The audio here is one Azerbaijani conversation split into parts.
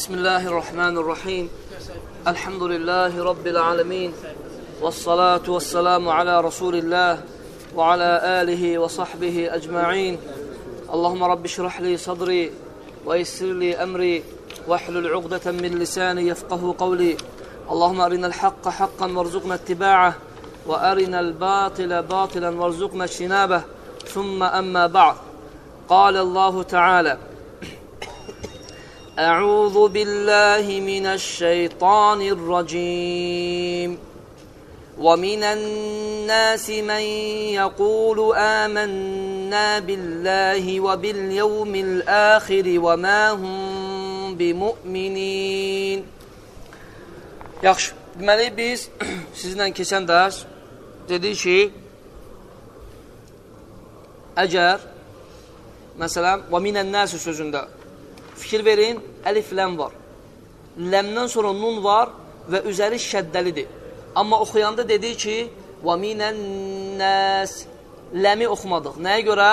بسم الله الرحمن الرحيم الحمد لله رب العالمين والصلاة والسلام على رسول الله وعلى آله وصحبه أجمعين اللهم رب اشرح لي صدري ويسر لي أمري واحلل عقدة من لساني يفقه قولي اللهم أرنا الحق حقا وارزقنا اتباعه وأرنا الباطل باطلا وارزقنا اجتنابه ثم أما بعد قال الله تعالى أعوذ بالله من الشيطان الرجيم. ومن الناس من يقول آمنا بالله وباليوم الآخر وما هم بمؤمنين. Yaxşı, deməli biz sizlə keçən dərs dedik ki, əgər, məsələn, və minən nəsi sözündə fikir verin, əlif ləm var. Ləmdən sonra nun var və üzəri şəddəlidir. Amma oxuyanda dedik ki, və minən nəs, ləmi oxumadıq. Nəyə görə?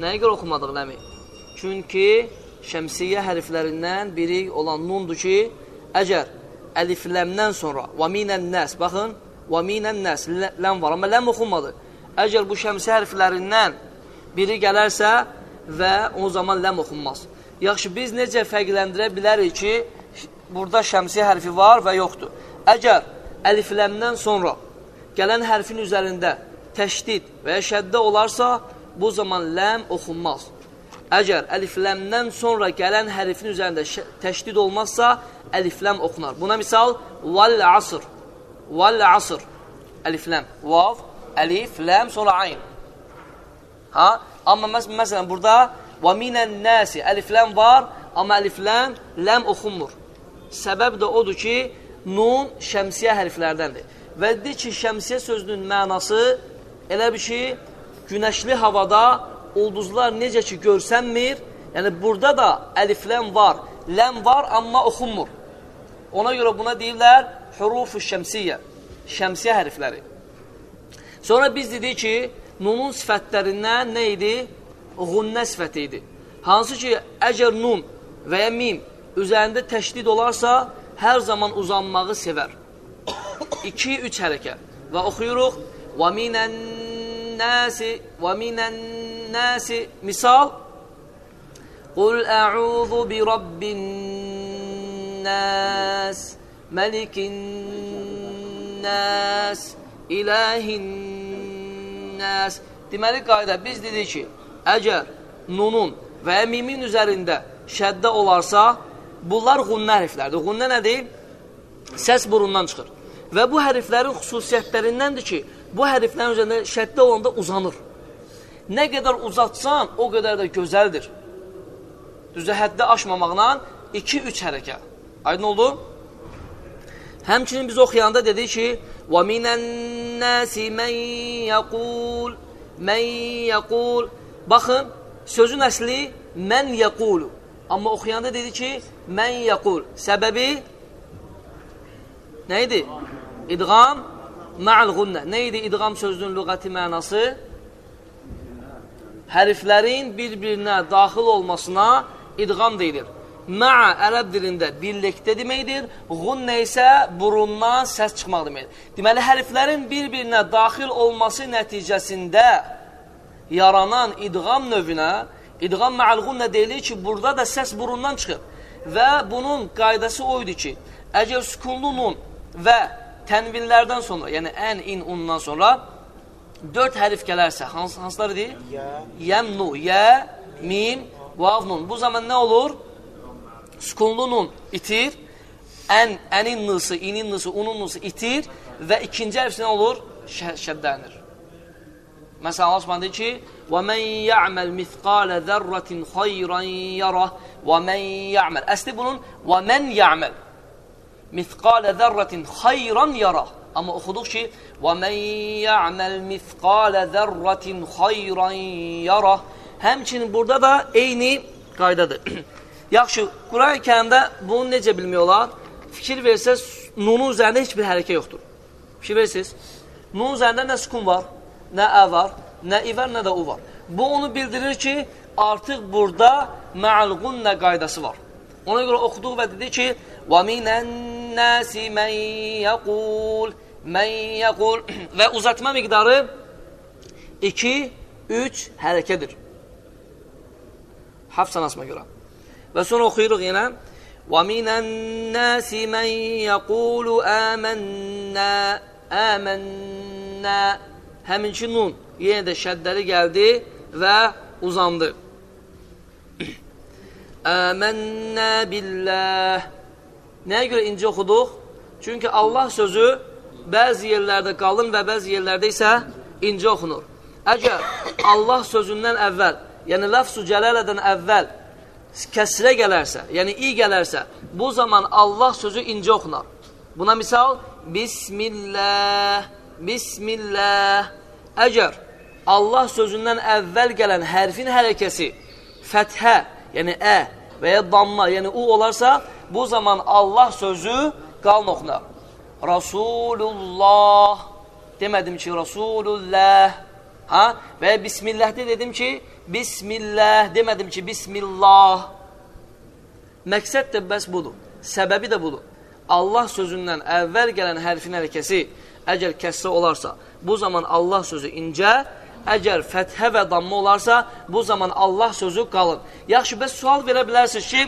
Nəyə görə oxumadıq ləmi? Çünki şəmsiyyə hərflərindən biri olan nundur ki, əgər əlifləmdən sonra və minən nəs, baxın, və minən nəs, ləm var, amma ləm oxunmadı. Əgər bu şəmsi hərflərindən biri gələrsə və o zaman ləm oxunmaz. Yaxşı, biz necə fərqləndirə bilərik ki, burada şəmsi hərfi var və yoxdur. Əgər əlifləmdən sonra gələn hərfin üzərində təşdid və ya şəddə olarsa, bu zaman ləm oxunmaz. Əgər əlifləmdən sonra gələn hərfin üzərində təşdid olmazsa, əlifləm oxunar. Buna misal, vəl asr, vəl asr, əlifləm, vav, əlif, ləm, sonra ayn. Ha? Amma məs məsələn, burada və minən nəsi, əlifləm var, amma əlifləm, ləm oxunmur. Səbəb də odur ki, nun şəmsiyə hərflərdəndir. Və deyir ki, şəmsiyə sözünün mənası elə bir ki, günəşli havada ulduzlar necə ki görsənmir, yəni burada da əlifləm var, ləm var, amma oxunmur. Ona görə buna deyirlər hurufu şəmsiyyə, şəmsiyə hərfləri. Sonra biz dedik ki, nunun sifətlərindən nə idi?Ğunnə sifəti idi. Hansı ki, əgər nun və ya mim üzərində təşdid olarsa, hər zaman uzanmağı sevər. 2-3 hərəkət. Və oxuyuruq. Və minən nəsi və minən nəsi misal Qul ə'udhu bi rabbin nəs məlikin nəs ilahin nəs Deməli, qayda, biz dedik ki, əgər nunun və ya mimin üzərində şəddə olarsa, bunlar qunnə hərflərdir. Qunnə nədir? Səs burundan çıxır. Və bu hərflərin xüsusiyyətlərindəndir ki, bu hərflərin üzərində şəddə olanda uzanır. Nə qədər uzatsan, o qədər də gözəldir. Düzə həddə aşmamaqla 2-3 hərəkət. Aydın oldu? Həmçinin biz oxuyanda dedik ki, وَمِنَ النَّاسِ مَنْ يَقُولُ Mən yəqul Baxın, sözün əsli mən yəqulu. Amma oxuyanda dedi ki, mən yəqul. Səbəbi nə idi? İdğam ma'al gunnə. Nə idi idğam sözünün lüğəti mənası? Hərflərin bir-birinə daxil olmasına idğam deyilir. Ma'a ərəb dilində birlikdə deməkdir. Gunnə isə burundan səs çıxmaq deməkdir. Deməli, hərflərin bir-birinə daxil olması nəticəsində yaranan idğam növünə, idğam ma'al gunnə deyilir ki, burada da səs burundan çıxır. Və bunun qaydası o idi ki, əgər sükunlu nun və tənvinlərdən sonra, yəni ən, in, undan sonra dörd hərif gələrsə, hans, hansılar idi? Yəm, nu, yə, mim, vav, nun. Bu zaman nə olur? Sükunlu nun itir, ən, ənin nısı, inin nısı, unun nısı itir və ikinci hərf nə olur? Şəddənir. Məsələn, Allah Subhanahu deyir ki: "Və men ya'mal misqala zərratin xeyran yarah və men ya'mal." Əsli bunun "və men ya'mal" misqala zərratin xeyran yarah. Amma oxuduq ki: "Və men ya'mal misqala zərratin xeyran yarah." Həmçinin burada da eyni qaydadır. Yaxşı, Quran-ı Kərimdə bunu necə bilmək olar? Fikir versəz, nunun üzərində heç bir hərəkət yoxdur. Fikir versiniz, nunun üzərində nə sukun var, nə ə var, nə i var, nə də u var. Bu onu bildirir ki, artıq burada mə'alğunnə qaydası var. Ona görə oxuduq və dedi ki, وَمِنَ النَّاسِ مَنْ يَقُولُ مَنْ يَقُولُ və uzatma miqdarı 2, 3 hərəkədir. Hafs sanasına görə. Və sonra oxuyuruq yenə. وَمِنَ النَّاسِ مَنْ يَقُولُ آمَنَّا آمَنَّا Həminki nun yenə də şəddəli gəldi və uzandı. Əmənnə billəh Nəyə görə incə oxuduq? Çünki Allah sözü bəzi yerlərdə qalın və bəzi yerlərdə isə incə oxunur. Əgər Allah sözündən əvvəl, yəni lafzu cələlədən əvvəl kəsrə gələrsə, yəni i gələrsə, bu zaman Allah sözü incə oxunar. Buna misal, Bismillah, Bismillah. Əgər Allah sözündən əvvəl gələn hərfin hərəkəsi fəthə, yəni ə və ya damma, yəni u olarsa, bu zaman Allah sözü qalın oxunar. Rasulullah demədim ki, Rasulullah Ha? Və Bismillahdə dedim ki, Bismillah, demədim ki, Bismillah. Məqsəd də bəs budur. Səbəbi də budur. Allah sözündən əvvəl gələn hərfin hərəkəsi əgər kəsrə olarsa, bu zaman Allah sözü incə, əgər fəthə və damma olarsa, bu zaman Allah sözü qalın. Yaxşı, bəs sual verə bilərsiniz ki,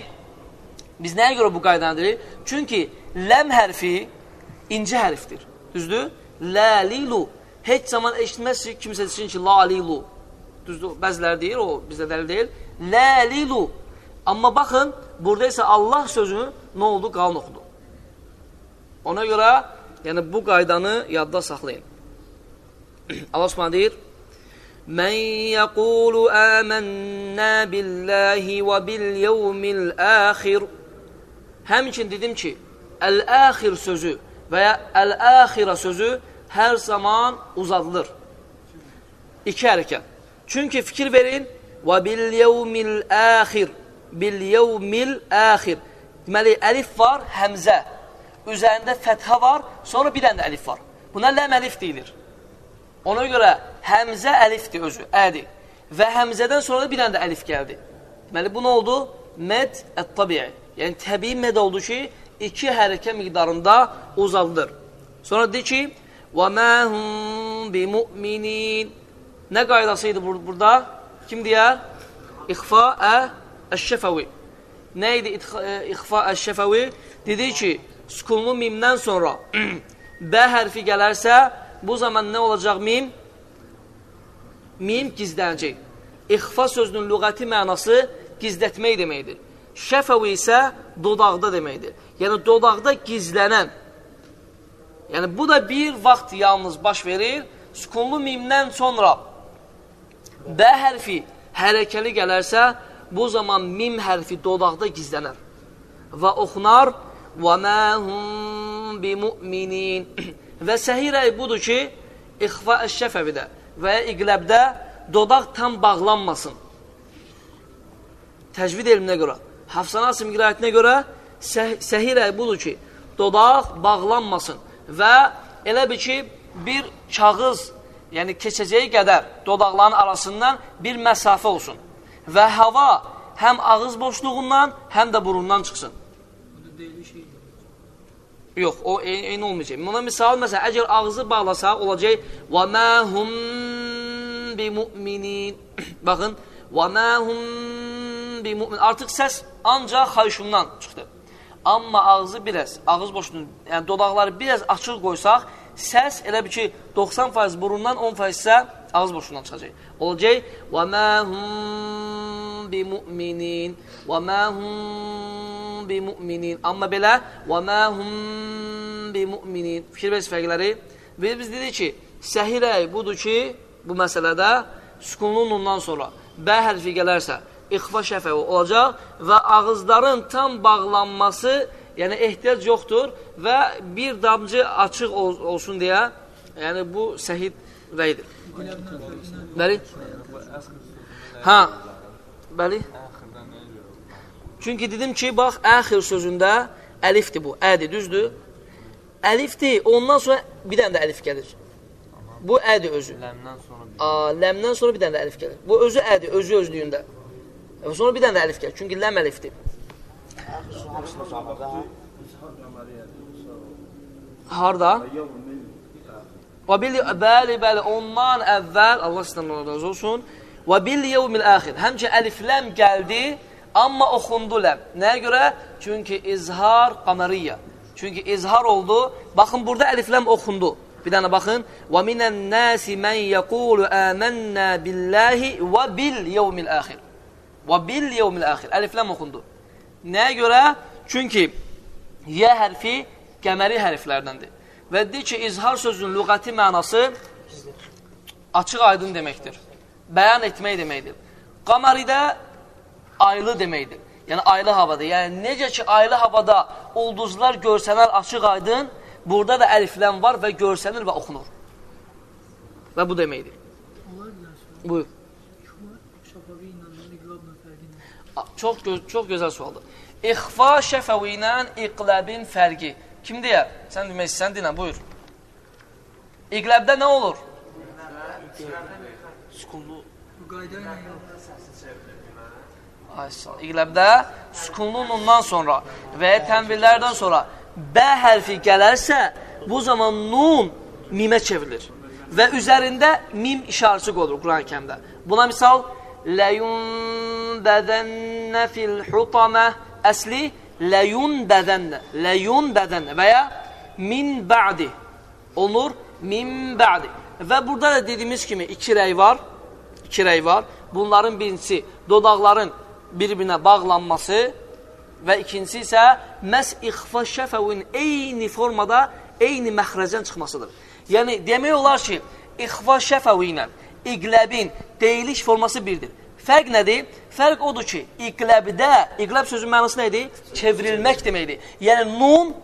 biz nəyə görə bu qaydanı deyirik? Çünki ləm hərfi incə hərfdir. Düzdür? Ləlilu heç zaman eşitməzsiniz kimsə desin ki, lalilu. Düzdür, bəziləri deyir, o bizdə dəlil deyil. Ləlilu. Amma baxın, burada isə Allah sözünü nə oldu? Qalın oxudu. Ona görə, yəni bu qaydanı yadda saxlayın. Allah Subhanahu deyir: "Men yaqulu amanna billahi və bil yevmil axir." Həmçinin dedim ki, əl-axir sözü və ya əl-axira sözü hər zaman uzadılır. İki hərəkət. Çünki fikir verin, və bil yevmil əxir, bil yevmil əxir. Deməli, əlif var, həmzə. Üzərində fəthə var, sonra bir dənə əlif var. Buna ləm əlif deyilir. Ona görə həmzə əlifdir özü, ədir. Və həmzədən sonra da bir dənə də əlif gəldi. Deməli, bu nə oldu? Med ət-tabi'i. Yəni, təbii med oldu ki, iki hərəkə miqdarında uzadılır. Sonra deyir ki, وَمَا هُمْ بِمُؤْمِنِينَ Nə qaydasıydı bur burada? Kim deyər? İxfa əş-şəfəvi. Nə idi ixfa əş-şəfəvi? Dedi ki, sukunlu mimdən sonra bə hərfi gələrsə, bu zaman nə olacaq mim? Mim gizlənəcək. İxfa sözünün lüğəti mənası gizlətmək deməkdir. Şəfəvi isə dodaqda deməkdir. Yəni, dodaqda gizlənən Yəni, bu da bir vaxt yalnız baş verir. Sukunlu mimdən sonra B hərfi hərəkəli gələrsə, bu zaman mim hərfi dodaqda gizlənər və oxunar və məhum bimü'minin və səhirək budur ki, ixfa əşşəfəvidə və ya iqləbdə dodaq tam bağlanmasın. Təcvid elminə görə, Hafsan Asim qirayətinə görə səh səhirək budur ki, dodaq bağlanmasın və elə bir ki, bir kağız yəni keçəcəyi qədər dodaqların arasından bir məsafə olsun və hava həm ağız boşluğundan, həm də burundan çıxsın. Yox, o eyni, eyni olmayacaq. Buna misal, məsələn, əgər ağzı bağlasaq, olacaq وَمَا هُمْ بِمُؤْمِنِينَ Baxın, وَمَا هُمْ بِمُؤْمِنِينَ Artıq səs ancaq xayşundan çıxdı. Amma ağzı biraz, ağız boşluğunu, yəni dodaqları biraz açıq qoysaq, səs elə bir ki, 90% burundan, 10% isə ağız boşundan çıxacaq. Olacaq, və mə hum bi mu'minin, və mə hum bi mu'minin. Amma belə, və mə hum bi mu'minin. Fikir bəs fərqləri. Və biz dedik ki, səhirək budur ki, bu məsələdə sükunluğun ondan sonra bə hərfi gələrsə, ixfa şəfəvi olacaq və ağızların tam bağlanması yəni ehtiyac yoxdur və bir damcı açıq ol olsun deyə, yəni bu səhid rəydir. Bəli? Hə, bəli? Çünki dedim ki, bax, əxir sözündə əlifdir bu, ədir, düzdür? Əlifdir, ondan sonra bir dənə də əlif gəlir. Bu ədir özü. Ləmdən sonra bir, A, ləmdən sonra bir dənə də əlif gəlir. Bu özü ədir, özü özlüyündə. Və sonra bir dənə də əlif gəlir. Çünki ləm əlifdir. Harda? Və bil bəli bəli ondan əvvəl Allah sizdən razı olsun. Və bil yevmil axir. Həmçə əlifləm gəldi, amma oxundu ləm. Nəyə görə? Çünki izhar qamariyyə. Çünki izhar oldu. Baxın burada əlifləm oxundu. Bir dənə baxın. Və minən nasi men yaqulu amannā billahi və bil yevmil axir. Və bil yevmil axir. Əlifləm oxundu. Nəyə görə? Çünki yə hərfi qəməri hərflərdəndir. Və deyir ki, izhar sözünün lüğəti mənası açıq aydın deməkdir. Bəyan etmək deməkdir. Qamaridə aylı deməkdir. Yəni, aylı havada. Yəni, necə ki, aylı havada ulduzlar görsənər açıq aydın, burada da əliflən var və görsənir və oxunur. Və bu deməkdir. Buyur. Çox, gö çox gözəl sualdır. İxfa şəfəvi ilə iqləbin fərqi. Kim deyər? Sən demək istəyən dinlə, buyur. İqləbdə nə olur? Sükunlu. Ay sağ İqləbdə sükunlu nundan sonra və tənvillərdən sonra bə hərfi gələrsə, bu zaman nun mimə çevrilir. Və üzərində mim işarəsi qoyulur Quran-ı kəmdə. Buna misal, ləyunbədənnə fil xutamə əsli ləyunbədənnə, ləyunbədənnə və ya min bə'di olunur, min bə'di. Və burada da dediyimiz kimi iki rəy var, iki rəy var. Bunların birincisi dodaqların bir-birinə bağlanması və ikincisi isə məs ixfa şəfəvin eyni formada, eyni məxrəcdən çıxmasıdır. Yəni, demək olar ki, ixfa şəfəvi ilə iqləbin deyiliş forması birdir. Fərq nədir? Fərq odur ki, iqləbdə, iqləb sözün mənası nədir? Çevrilmək deməkdir. Yəni, nun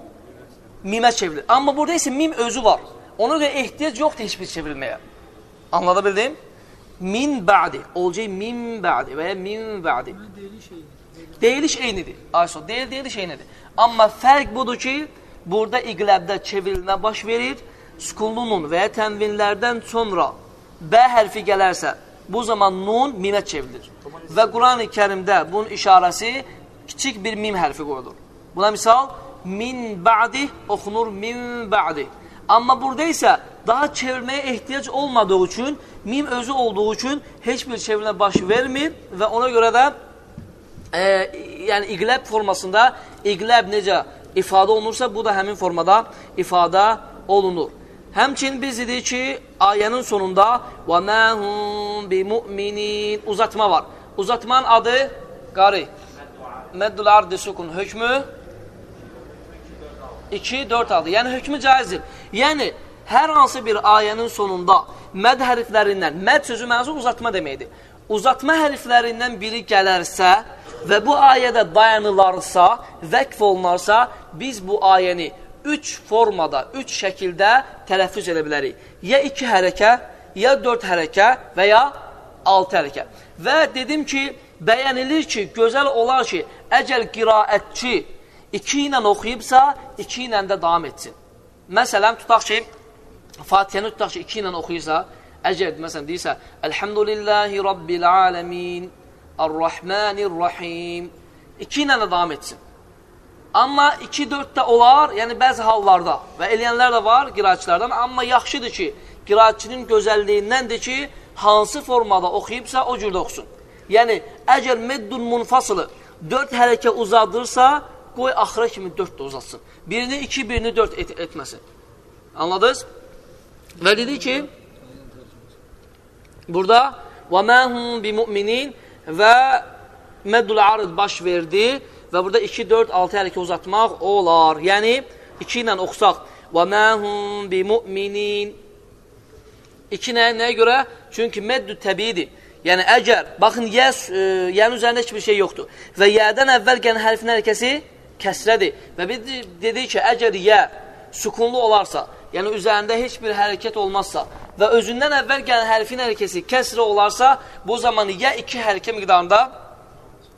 mimə çevrilir. Amma burada isə mim özü var. Ona görə ehtiyac yoxdur heç bir çevrilməyə. Anlada bildim? Min bə'di. Olacaq min bə'di və ya min bə'di. Deyiliş eynidir. Ayso, deyil, deyiliş eynidir. Amma fərq budur ki, burada iqləbdə çevrilmə baş verir, sükunlu nun və ya tənvinlərdən sonra bə hərfi gələrsə, bu zaman nun mimə çevrilir. Və Quran-ı kərimdə bunun işarəsi kiçik bir mim hərfi qoyulur. Buna misal, min bə'di oxunur min bə'di. Amma burada isə daha çevirməyə ehtiyac olmadığı üçün, mim özü olduğu üçün heç bir çevirmə baş vermir və ona görə də e, yəni iqləb formasında iqləb necə ifadə olunursa, bu da həmin formada ifadə olunur. Həmçin biz dedik ki, ayənin sonunda və məhum bi mu'minin uzatma var. Uzatmanın adı qari. Məddul ardi sukun hökmü 2-4-6. Yəni, hökmü caizdir. Yəni, hər hansı bir ayənin sonunda məd hərflərindən, məd sözü mənzul uzatma deməkdir. Uzatma hərflərindən biri gələrsə və bu ayədə dayanılarsa, vəqf olunarsa, biz bu ayəni üç formada, üç şəkildə tələffüz edə bilərik. Ya iki hərəkə, ya dörd hərəkə və ya altı hərəkə. Və dedim ki, bəyənilir ki, gözəl olar ki, əgər qiraətçi iki ilə oxuyubsa, iki ilə də davam etsin. Məsələn, tutaq ki, Fatihəni tutaq ki, iki ilə oxuyursa, əgər, məsələn, deyirsə, Elhamdülillahi Rabbil aləmin, Ar-Rahmanir-Rahim, iki ilə də davam etsin. Amma 2-4 də olar, yəni bəzi hallarda və eləyənlər də var qiraatçılardan, amma yaxşıdır ki, qiraatçının gözəlliyindəndir ki, hansı formada oxuyubsa o cürdə oxusun. Yəni, əgər meddun munfasılı 4 hərəkə uzadırsa, qoy axıra kimi 4 də uzatsın. Birini 2, birini 4 et etməsin. Anladınız? Və dedi ki, burada وَمَا هُمْ بِمُؤْمِنِينَ və meddul arız baş verdi Və burada 2, 4, 6 hərəkə uzatmaq olar. Yəni, 2 ilə oxusaq. Və məhum bi mu'minin. 2 nə, nəyə görə? Çünki məddü təbiidir. Yəni, əgər, baxın, yəs, ə, e, yəni üzərində heç bir şey yoxdur. Və yədən əvvəl gələn hərfin hərəkəsi kəsrədir. Və biz dedik ki, əgər yə sükunlu olarsa, yəni üzərində heç bir hərəkət olmazsa və özündən əvvəl gələn hərfin hərəkəsi kəsrə olarsa, bu zaman ya iki hərəkə miqdarında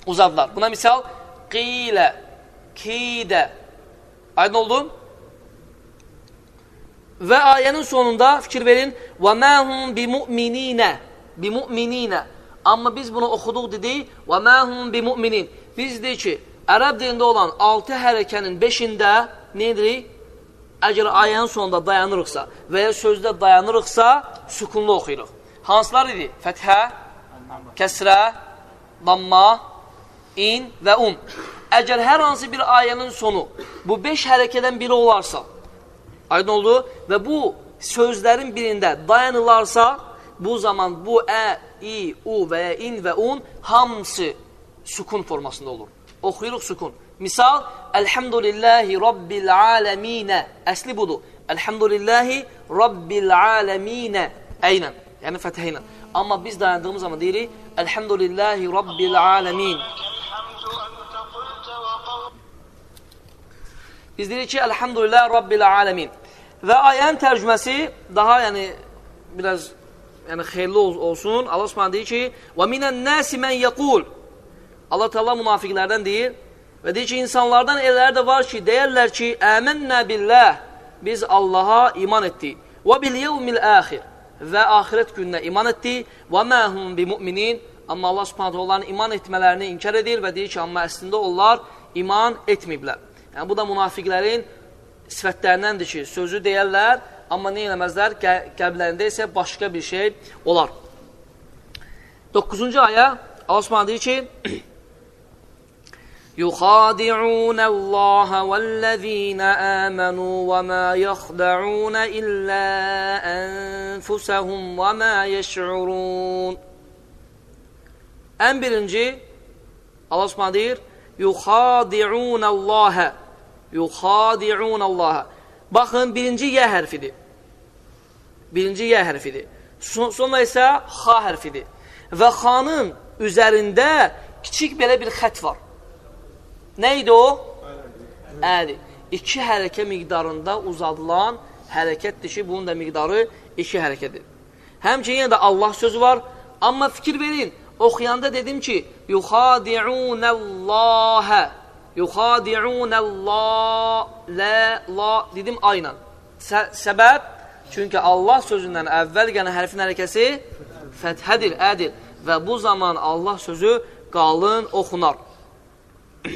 uzadılar. Buna misal qilə, kidə. Aydın oldu? Və ayənin sonunda fikir verin. Və məhum bimu'mininə. Bimu'mininə. Amma biz bunu oxuduq dedik. Və məhum bimu'minin. Biz deyik ki, ərəb dilində olan 6 hərəkənin 5-ində neydirik? Əgər ayənin sonunda dayanırıqsa və ya sözdə dayanırıqsa, sükunlu oxuyuruq. Hansılar idi? Fəthə, kəsrə, damma, in və un. Əgər hər hansı bir ayənin sonu bu 5 hərəkədən biri olarsa, aydın oldu və bu sözlərin birində dayanılarsa, bu zaman bu ə, i, u və ya in və un hamısı sukun formasında olur. Oxuyuruq sukun. Misal, Elhamdülillahi Rabbil aləminə. Əsli budur. Elhamdülillahi Rabbil aləminə. Əynən, yəni fəthə ilə. Amma biz dayandığımız zaman deyirik, Elhamdülillahi Rabbil aləmin. Biz deyirik ki, Elhamdülillah Rabbil aləmin. Və ayənin tərcüməsi daha yəni biraz yəni xeyirli olsun. Allah Subhanahu deyir ki: "Və minən nasi men yaqul" Allah Teala münafiqlərdən deyir və deyir ki, insanlardan elələri də var ki, deyirlər ki, "Əmennə billah" biz Allaha iman etdik. "Və bil yevmil axir" və axirət gününə iman etdik. "Və ma hum bimu'minin" amma Allah Subhanahu onların iman etmələrini inkar edir və deyir ki, amma əslində onlar iman etməyiblər. Yəni bu da münafiqlərin sifətlərindəndir ki, sözü deyərlər, amma nə eləməzlər? Qəlblərində isə başqa bir şey olar. 9-cu ayə Allah Subhanahu deyir ki: يخادعون الله والذين آمنوا وما يخدعون إلا أنفسهم وما يشعرون Ən birinci Allah Subhanahu deyir: "Yuxadi'un Allah." Yuxadi'un Allah. Baxın, birinci yə hərfidir. Birinci yə hərfidir. Sonra isə xa hərfidir. Və xanın üzərində kiçik belə bir xət var. Nə idi o? Ədir. İki hərəkə miqdarında uzadılan hərəkətdir ki, bunun da miqdarı iki hərəkədir. Həmçin yenə də Allah sözü var. Amma fikir verin, oxuyanda dedim ki, yuxadi'unəllahə yuxadi'unəllah la la dedim ayla. Sə səbəb çünki Allah sözündən əvvəl gələn hərfin hərəkəsi fəthədir, ədir və bu zaman Allah sözü qalın oxunar.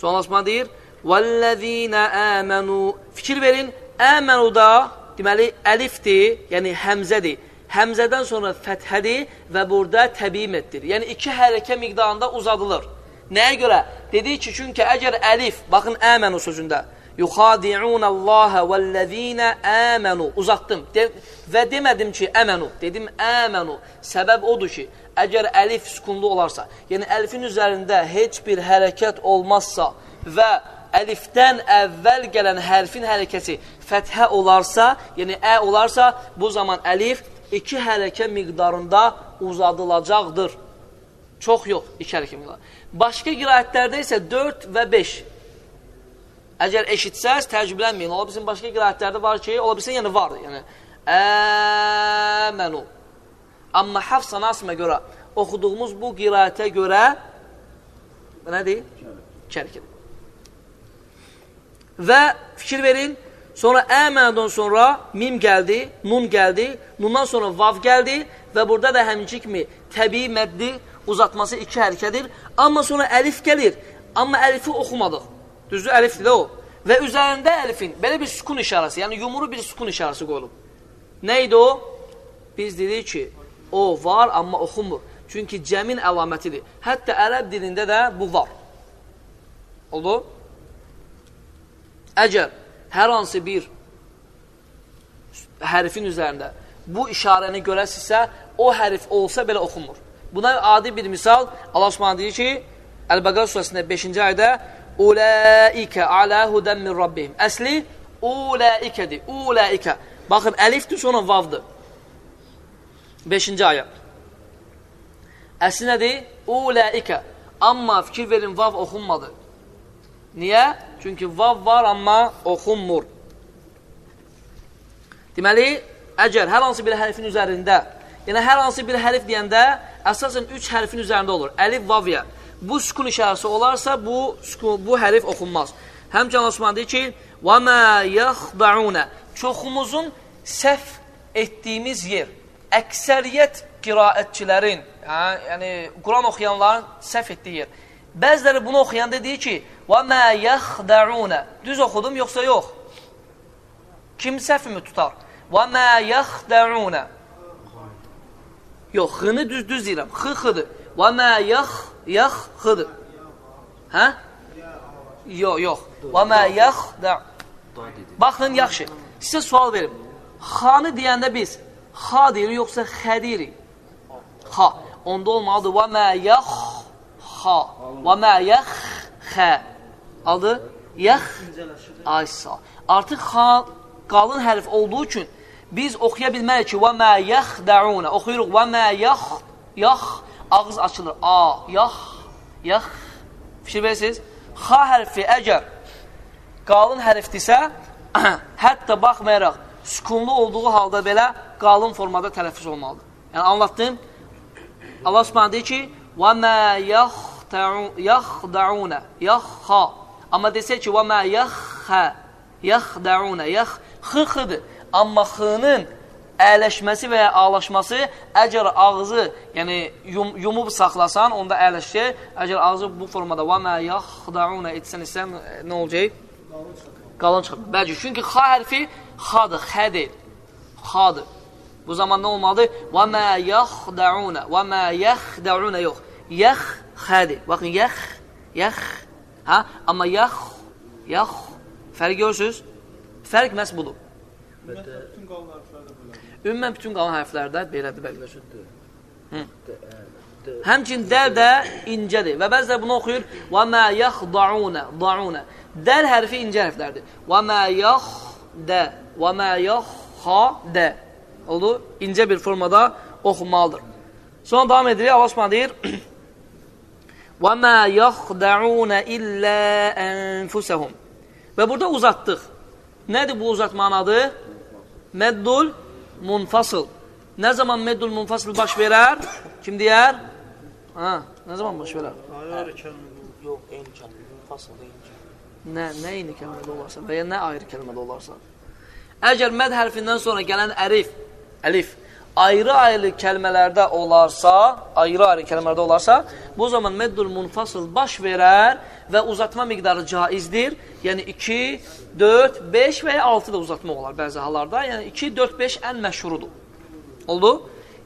Sonra Allah deyir: "Vəllezina amanu" Fikir verin, amanu da deməli əlifdir, yəni həmzədir. Həmzədən sonra fəthədir və burada təbimətdir. Yəni iki hərəkə miqdarında uzadılır. Nəyə görə? Dedi ki, çünki əgər əlif, baxın, əmənu sözündə, yuxadi'unallaha vəllezina əmənu, uzatdım de və demədim ki, əmənu, dedim əmənu. Səbəb odur ki, əgər əlif sükunlu olarsa, yəni əlifin üzərində heç bir hərəkət olmazsa və əlifdən əvvəl gələn hərfin hərəkəsi fəthə olarsa, yəni ə olarsa, bu zaman əlif iki hərəkə miqdarında uzadılacaqdır. Çox yox, iki hərəkə miqdarında. Başqa qiraətlərdə isə 4 və 5. Əgər eşitsəz, təəccüblənməyin. Ola bilsin, başqa qiraətlərdə var ki, ola bilsin, yəni var. Yəni, əmənu. Amma Hafsa Nasımə görə, oxuduğumuz bu qiraətə görə, nədir? Kərkir. Və fikir verin, sonra əmədən sonra mim gəldi, nun gəldi, nundan sonra vav gəldi və burada da həmçi kimi təbii məddi uzatması iki hərəkədir. Amma sonra əlif gəlir. Amma əlifi oxumadıq. Düzdür, əlifdir o. Və üzərində əlifin belə bir sukun işarəsi, yəni yumru bir sukun işarəsi qoyulub. Nə idi o? Biz dedik ki, o var, amma oxunmur. Çünki cəmin əlamətidir. Hətta ərəb dilində də bu var. Oldu? Əgər hər hansı bir hərfin üzərində bu işarəni görəsinizsə, o hərf olsa belə oxunmur. Buna adi bir misal Allah Subhanahu deyir ki, Əl-Bəqara surəsində 5-ci ayədə Ulaikə alə hudən min rabbihim. Əsli ulaikədir. Ulaikə. Baxın, əlifdir, sonra vavdır. 5-ci ayə. Əsli nədir? Ulaikə. Amma fikir verin, vav oxunmadı. Niyə? Çünki vav var, amma oxunmur. Deməli, əgər hər hansı bir hərfin üzərində, yəni hər hansı bir hərf deyəndə əsasən üç hərfin üzərində olur. Əlif, vav, ya. Bu sükun işarəsi olarsa, bu, sükun, bu hərf oxunmaz. Həmçə Allah Osman deyir ki, وَمَا يَخْدَعُونَ Çoxumuzun səhv etdiyimiz yer, əksəriyyət qiraətçilərin, hə, yəni Quran oxuyanların səhv etdiyi yer, Bəziləri bunu oxuyanda deyir ki, və mə yəxdəunə. Düz oxudum, yoxsa yox? Kim səhvimi tutar? Və mə yəxdəunə. Yox, xını düz-düz deyirəm. Xı xıdır. Və mə yəx, yəx xıdır. Hə? Yox, yox. Və mə yəxdə. Baxın, yaxşı. Sizə sual verim. Xanı deyəndə biz xa deyirik, yoxsa xə deyirik? Xa. Onda olmalıdır. Və mə yəx xa. Və mə yəx xə. Adı? Yəx. Aysa. Artıq xa qalın hərf olduğu üçün Biz oxuya bilmərik ki, və mə yəxdəunə. Oxuyuruq, və mə yəx, yəx, ağız açılır. A, yəx, yəx. Fikir verirsiniz? Xa hərfi əgər qalın hərfdirsə, hətta baxmayaraq, sükunlu olduğu halda belə qalın formada tələffüz olmalıdır. Yəni, anlattım. Allah Osman deyir ki, və mə yəxdəunə, yəxxa. Amma desək ki, və mə yəxxə, yəxdəunə, yəxxıxıdır. Amma xının əyləşməsi və ya ağlaşması, əgər ağzı, yəni yum, yumub saxlasan, onda əyləşir. Əgər ağzı bu formada və mə yaxdauna etsən isən, nə olacaq? Qalın çıxır. Bəli, çünki xa hərfi xadır, xə deyil. Xadır. Bu zaman nə olmalıdır? Və mə yaxdauna, və mə yaxdauna yox. Yax, xədir. Baxın, yax, yax. Hə? Amma yax, yax. Fərq görürsünüz? Fərq məhz budur. Ümumən bütün qalan hərflərdə belədir, bəqləşir. Həmçin dəl də incədir. Və bəzilər bunu oxuyur. Və mə yəxdaunə, daunə. Dəl hərfi incə hərflərdir. Və mə yəxdə, və mə yəxxadə. Oldu? İncə bir formada oxunmalıdır. Sonra davam edirik. Allah Osman deyir. Və mə yəxdəunə illə ənfusəhum. Və burada uzatdıq. Nədir bu uzatmanın adı? Məddul munfasıl. Nə zaman meddul munfasıl baş verər? Kim deyər? Ha, nə zaman baş verər? Ayrı kəlmə. Yox, eyni kəlmə. Munfasıl eyni kəlmə. Nə, nə eyni kəlmədə olarsa və ya nə ayrı kəlmədə olarsa. Əgər məd hərfindən sonra gələn ərif, əlif ayrı-ayrı kəlmələrdə olarsa, ayrı-ayrı kəlmələrdə olarsa, bu zaman meddul munfasıl baş verər və uzatma miqdarı caizdir. Yəni 2, 4, 5 və ya 6 da uzatma olar bəzi hallarda. Yəni 2, 4, 5 ən məşhurudur. Oldu?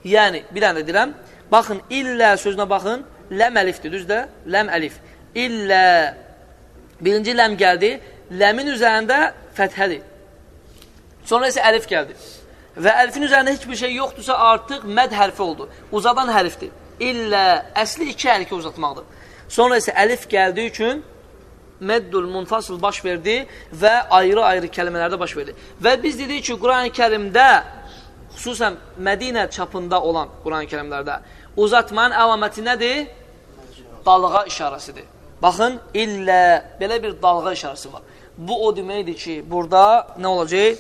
Yəni, bir dənə deyirəm. Baxın, illə sözünə baxın. Ləm əlifdir, düzdür? Ləm əlif. İllə birinci ləm gəldi. Ləmin üzərində fəthədir. Sonra isə əlif gəldi. Və əlifin üzərində heç bir şey yoxdursa, artıq məd hərfi oldu. Uzadan hərfdir. İllə, əsli iki hərfi uzatmaqdır. Sonra isə əlif gəldiyi üçün məddul munfasıl baş verdi və ayrı-ayrı kəlmələrdə baş verdi. Və biz dedik ki, Quran-ı kərimdə, xüsusən Mədinə çapında olan Quran-ı kərimlərdə uzatmanın əlaməti nədir? Dalğa işarəsidir. Baxın, illə belə bir dalğa işarəsi var. Bu o deməkdir ki, burada nə olacaq?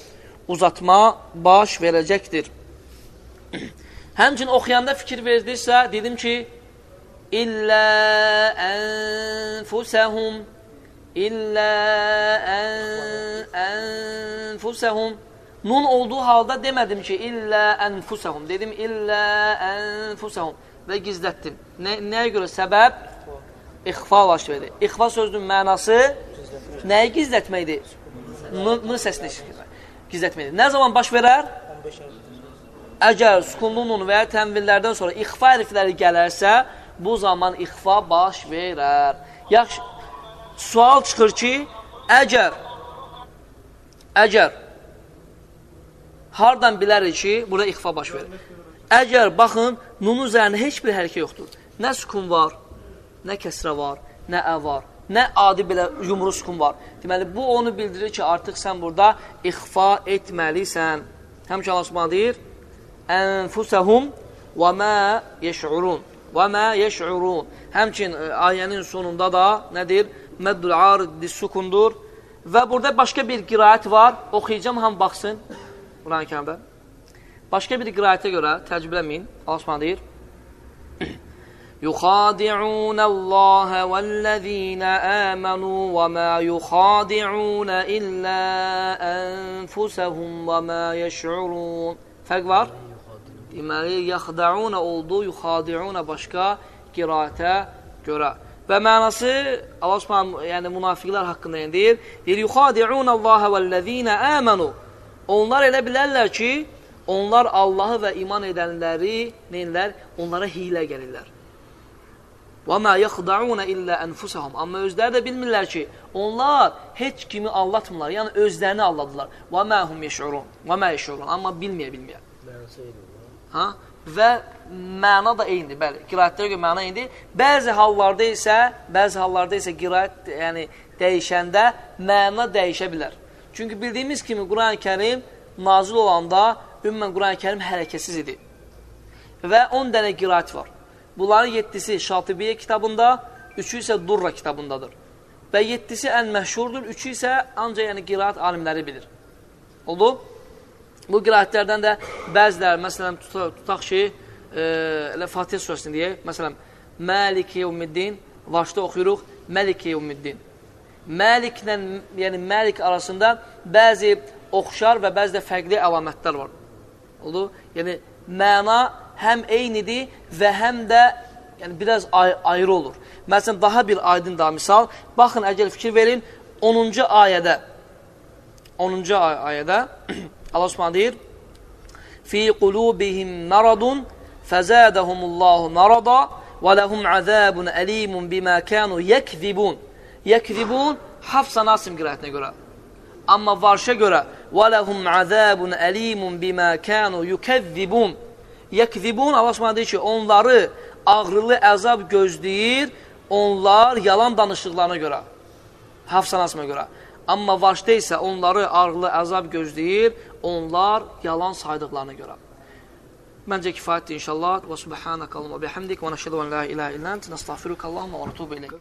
Uzatma baş verəcəkdir. Həmçin oxuyanda fikir verdirsə, dedim ki, İllə ənfusəhum İllə ənfusəhum Nun olduğu halda demədim ki, illə ənfusəhum. Dedim, illə ənfusəhum və gizlətdim. Nə, nəyə görə? Səbəb ixfa baş verdi. İxfa sözünün mənası nəyi gizlətməkdir? N, səsini gizlətməkdir. Nə zaman baş verər? Əgər sukunlunun və ya tənvillərdən sonra ixfa hərfləri gələrsə, bu zaman ixfa baş verər. Yaxşı, sual çıxır ki, əgər əgər hardan bilərik ki, burada ixfa baş verir? Əgər, baxın, nunun üzərində heç bir hərəkə yoxdur. Nə sukun var, nə kəsrə var, nə ə var, nə adi belə yumru sukun var. Deməli, bu onu bildirir ki, artıq sən burada ixfa etməlisən. Həmçə Allah Subhanahu deyir: "Ənfusəhum və mə yeş'urun." Və mə yeş'urun. Həmçin e, ayənin sonunda da nədir? Məddül arid sukundur. Və burada başqa bir qiraət var. Oxuyacağam, ham baxsın. Quran-Kərimdə. Başqa bir qiraətə görə təcrübələməyin. Allah Subhanahu deyir: يخادعون الله والذين آمنوا وما يخادعون إلا أنفسهم وما يشعرون Fərq var? Deməli, yaxdauna oldu, yuxadiuna başqa qiraətə görə. Və mənası Allah Subhanahu yəni münafiqlər haqqında yəni deyir. Deyir: "Yuxadi'un Allah vəllezina amanu." Onlar elə bilərlər ki, onlar Allahı və iman edənləri neyirlər? Onlara hiylə gəlirlər. Və mə yaxda'un illə anfusahum. Amma özləri də bilmirlər ki, onlar heç kimi aldatmırlar. Yəni özlərini aldadılar. Və mə hum yeşurun. Və mə yeşurun. Amma bilməyə bilməyə. Ha? Və məna da eynidir. Bəli, qiraətlərə görə məna eynidir. Bəzi hallarda isə, bəzi hallarda isə qiraət, yəni dəyişəndə məna dəyişə bilər. Çünki bildiyimiz kimi Quran-Kərim nazil olanda ümumən Quran-Kərim hərəkətsiz idi. Və 10 dənə qiraət var. Bunların 7-si Şatibiyyə kitabında, 3-ü isə Durra kitabındadır. Və 7-si ən məşhurdur, 3-ü isə ancaq yəni qiraət alimləri bilir. Oldu? Bu qiraətlərdən də bəziləri, məsələn, tutaq, tutaq ki, e, elə Fatihə surəsini deyək. Məsələn, Məlik yevmiddin, başda oxuyuruq, Məlik yevmiddin. Məliklə, yəni Məlik arasında bəzi oxşar və bəzi də fərqli əlamətlər var. Oldu? Yəni, məna həm eynidir və həm də yəni, biraz ay ayrı olur. Məsələn, daha bir aydın da misal, baxın, əgər fikir verin, 10-cu ayədə, 10-cu ay ayədə Allah Subhanahu deyir: "Fi qulubihim maradun fazadahumullahu marada və lahum azabun alimun bima kanu yekzibun." Yekzibun Hafsa Nasim qiraətinə görə. Amma Varşa görə və lahum azabun alimun bima kanu yukezzibun. Yekzibun Allah Subhanahu deyir ki, onları ağrılı əzab gözləyir, onlar yalan danışdıqlarına görə. Hafsa Nasimə görə. Amma Varşda isə onları ağrılı əzab gözləyir, onlar yalan saydıqlarına görə. Məncə kifayətdir inşallah. Və subhanəkallahumma bihamdik və nəşhədu an la ilaha illə ent, nəstəğfiruka Allahumma və nətubu ileyk.